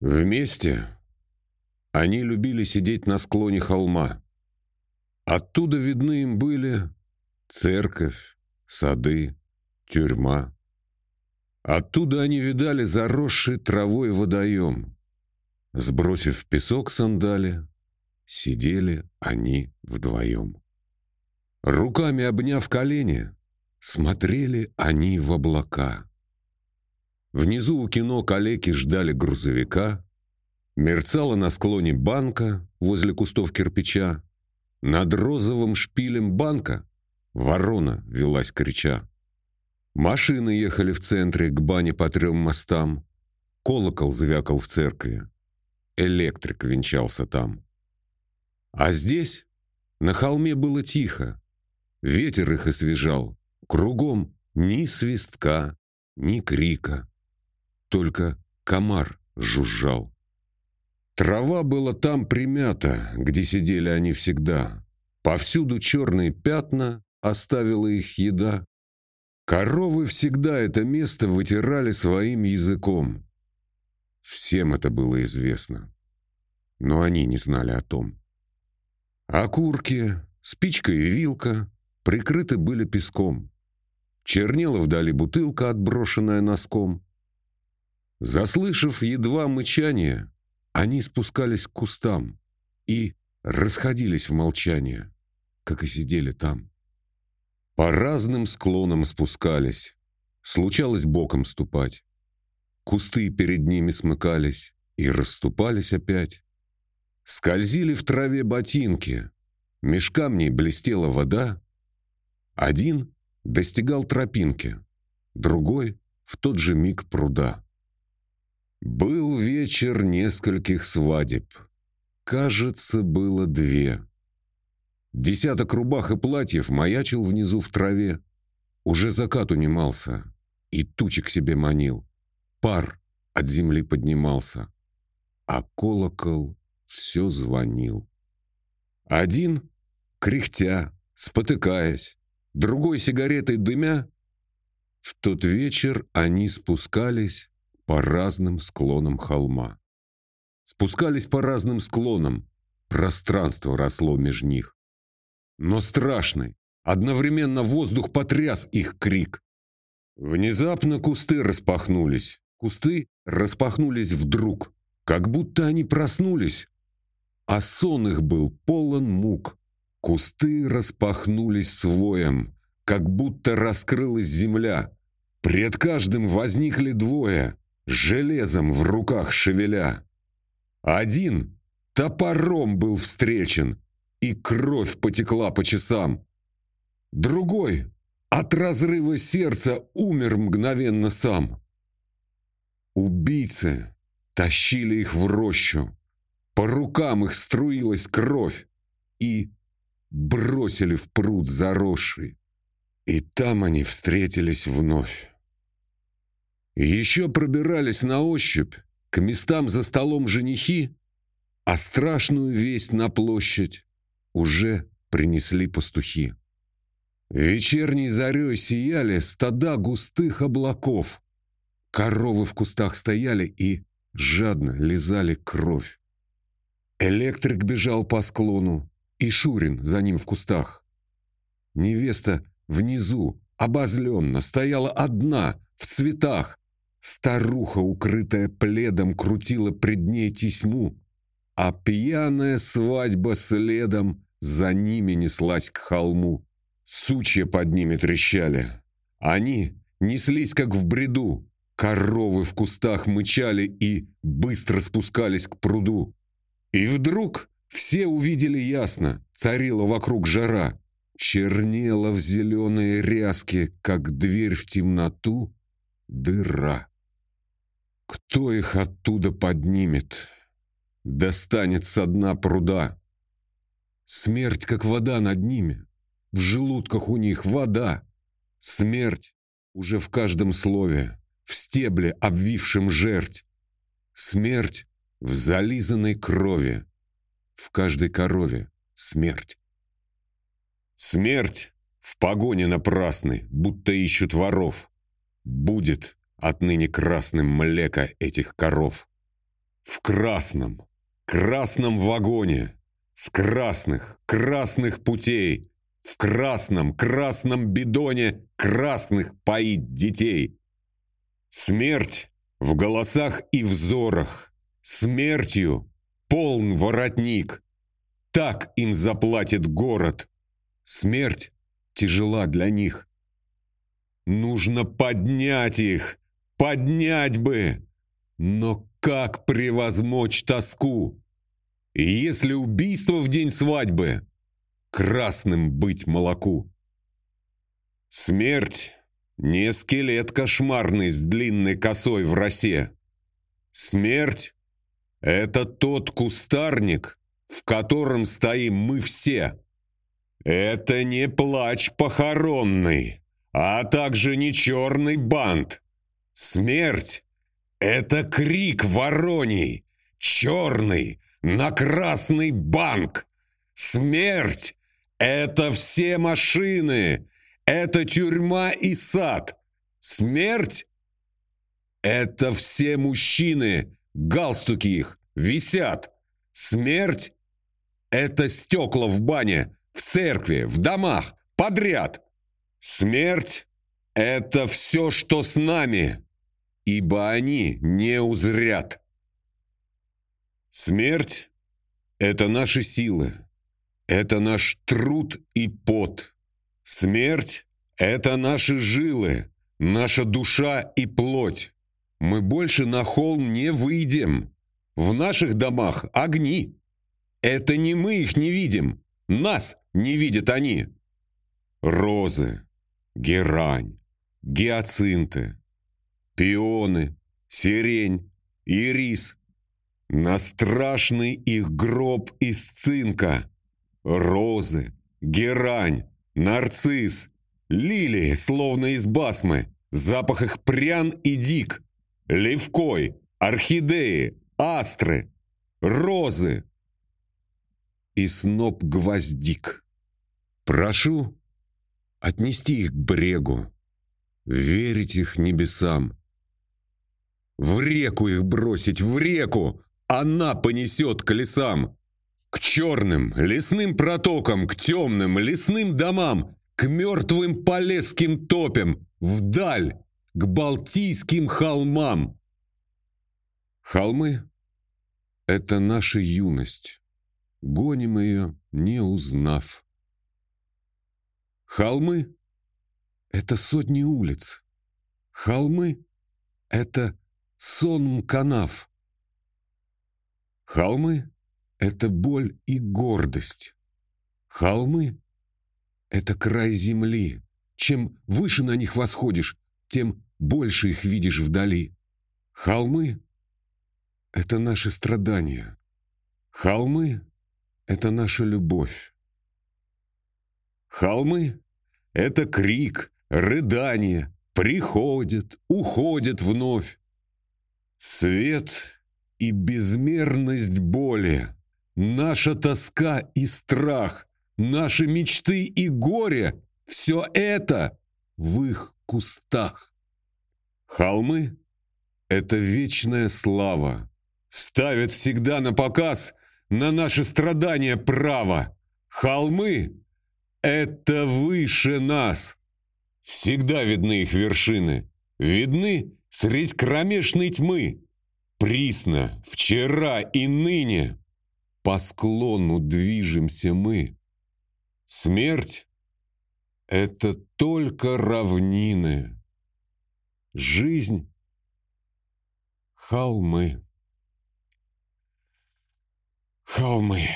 Вместе они любили сидеть на склоне холма. Оттуда видны им были церковь, сады, тюрьма. Оттуда они видали заросший травой водоем. Сбросив в песок сандали, сидели они вдвоем. Руками обняв колени, смотрели они в облака. Внизу у кино калеки ждали грузовика, мерцала на склоне банка возле кустов кирпича, над розовым шпилем банка ворона велась крича. Машины ехали в центре к бане по трем мостам, колокол звякал в церкви, электрик венчался там. А здесь, на холме было тихо, ветер их освежал, кругом ни свистка, ни крика, только комар жужжал. Трава была там примята, где сидели они всегда. Повсюду черные пятна, оставила их еда. Коровы всегда это место вытирали своим языком. Всем это было известно, но они не знали о том. Окурки, спичка и вилка прикрыты были песком. Чернела вдали бутылка, отброшенная носком. Заслышав едва мычание, они спускались к кустам и расходились в молчание, как и сидели там. По разным склонам спускались, случалось боком ступать. Кусты перед ними смыкались и расступались опять. Скользили в траве ботинки, меж камней блестела вода. Один достигал тропинки, другой — в тот же миг пруда. Был вечер нескольких свадеб. Кажется, было две. Десяток рубах и платьев маячил внизу в траве. Уже закат унимался, и тучек себе манил. Пар от земли поднимался, а колокол все звонил. Один, кряхтя, спотыкаясь, другой сигаретой дымя, в тот вечер они спускались по разным склонам холма. Спускались по разным склонам, пространство росло меж них. Но страшный, одновременно воздух потряс их крик. Внезапно кусты распахнулись. Кусты распахнулись вдруг, как будто они проснулись, а сон их был полон мук. Кусты распахнулись своем, как будто раскрылась земля. Пред каждым возникли двое, железом в руках шевеля. Один топором был встречен, и кровь потекла по часам. Другой от разрыва сердца умер мгновенно сам. Убийцы тащили их в рощу, по рукам их струилась кровь и бросили в пруд заросший. И там они встретились вновь. Еще пробирались на ощупь к местам за столом женихи, а страшную весть на площадь уже принесли пастухи. Вечерней зарей сияли стада густых облаков. Коровы в кустах стояли и жадно лизали кровь. Электрик бежал по склону, и Шурин за ним в кустах. Невеста внизу, обозленно, стояла одна, в цветах, Старуха, укрытая пледом, крутила пред ней тесьму, а пьяная свадьба следом за ними неслась к холму. Сучья под ними трещали. Они неслись, как в бреду. Коровы в кустах мычали и быстро спускались к пруду. И вдруг все увидели ясно, царила вокруг жара. Чернела в зеленые ряски, как дверь в темноту, дыра. Кто их оттуда поднимет? Достанет со дна пруда. Смерть, как вода над ними. В желудках у них вода. Смерть уже в каждом слове, в стебле, обвившем жерть. Смерть в зализанной крови, в каждой корове смерть. Смерть в погоне напрасной, будто ищут воров. Будет отныне красным млека этих коров. в красном, красном вагоне, с красных, красных путей, в красном, красном бидоне красных поить детей. Смерть в голосах и взорах, смертью полн воротник. Так им заплатит город. Смерть тяжела для них. Нужно поднять их, поднять бы. Но как превозмочь тоску? Если убийство в день свадьбы, красным быть молоку. Смерть не скелет кошмарный с длинной косой в росе. Смерть — это тот кустарник, в котором стоим мы все. Это не плач похоронный, а также не черный бант. Смерть — это крик вороний, черный, на красный банк. Смерть — это все машины, это тюрьма и сад. Смерть — это все мужчины, галстуки их висят. Смерть — это стекла в бане, в церкви, в домах, подряд. Смерть — это все, что с нами, ибо они не узрят. Смерть — это наши силы, это наш труд и пот. Смерть — это наши жилы, наша душа и плоть. Мы больше на холм не выйдем. В наших домах огни. Это не мы их не видим, нас не видят они. Розы, герань, гиацинты, пионы, сирень, ирис, на страшный их гроб из цинка. Розы, герань, нарцисс, лилии, словно из басмы. Запах их прян и дик. Левкой, орхидеи, астры, розы. И сноп гвоздик. Прошу отнести их к брегу, верить их небесам. В реку их бросить, в реку! она понесет к лесам, к черным лесным протокам, к темным лесным домам, к мертвым полесским топям, вдаль, к Балтийским холмам. Холмы — это наша юность, гоним ее, не узнав. Холмы — это сотни улиц, холмы — это сон канав. Холмы — это боль и гордость. Холмы — это край земли. Чем выше на них восходишь, тем больше их видишь вдали. Холмы — это наши страдания. Холмы — это наша любовь. Холмы — это крик, рыдание, приходят, уходят вновь. Свет и безмерность боли, наша тоска и страх, наши мечты и горе — все это в их кустах. Холмы — это вечная слава, ставят всегда на показ на наши страдания право. Холмы — это выше нас. Всегда видны их вершины, видны средь кромешной тьмы. Присно, вчера и ныне по склону движемся мы. Смерть — это только равнины. Жизнь — холмы. Холмы.